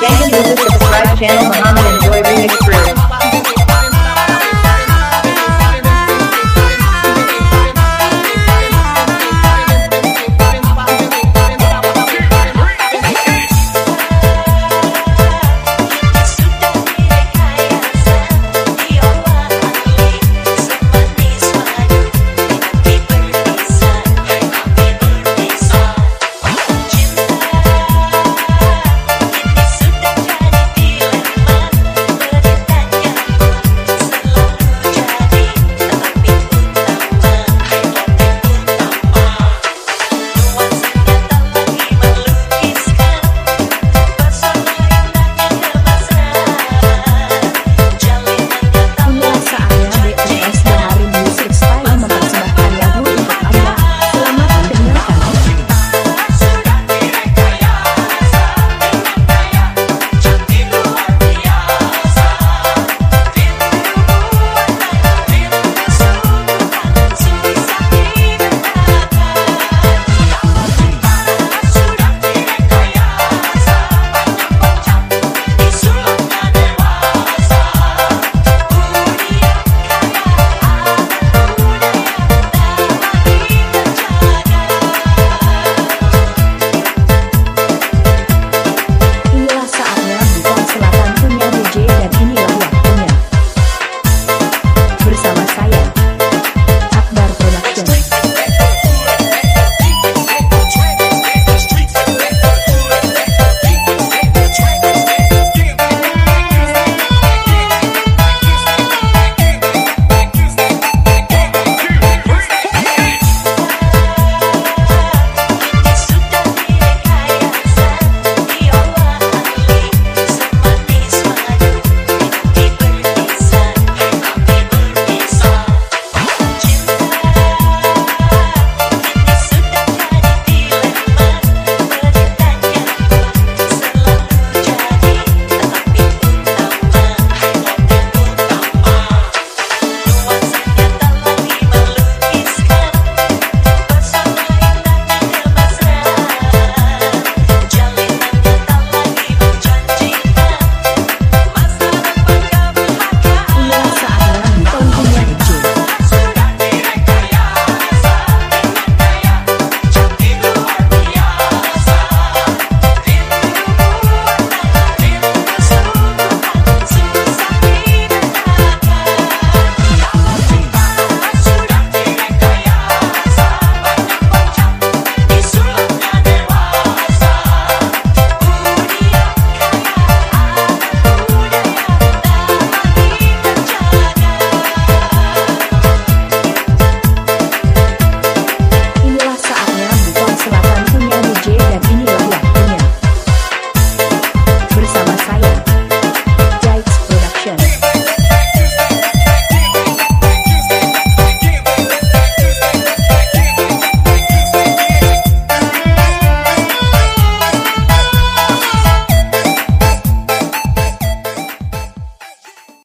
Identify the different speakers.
Speaker 1: Gang visit subscribe channel Muhammad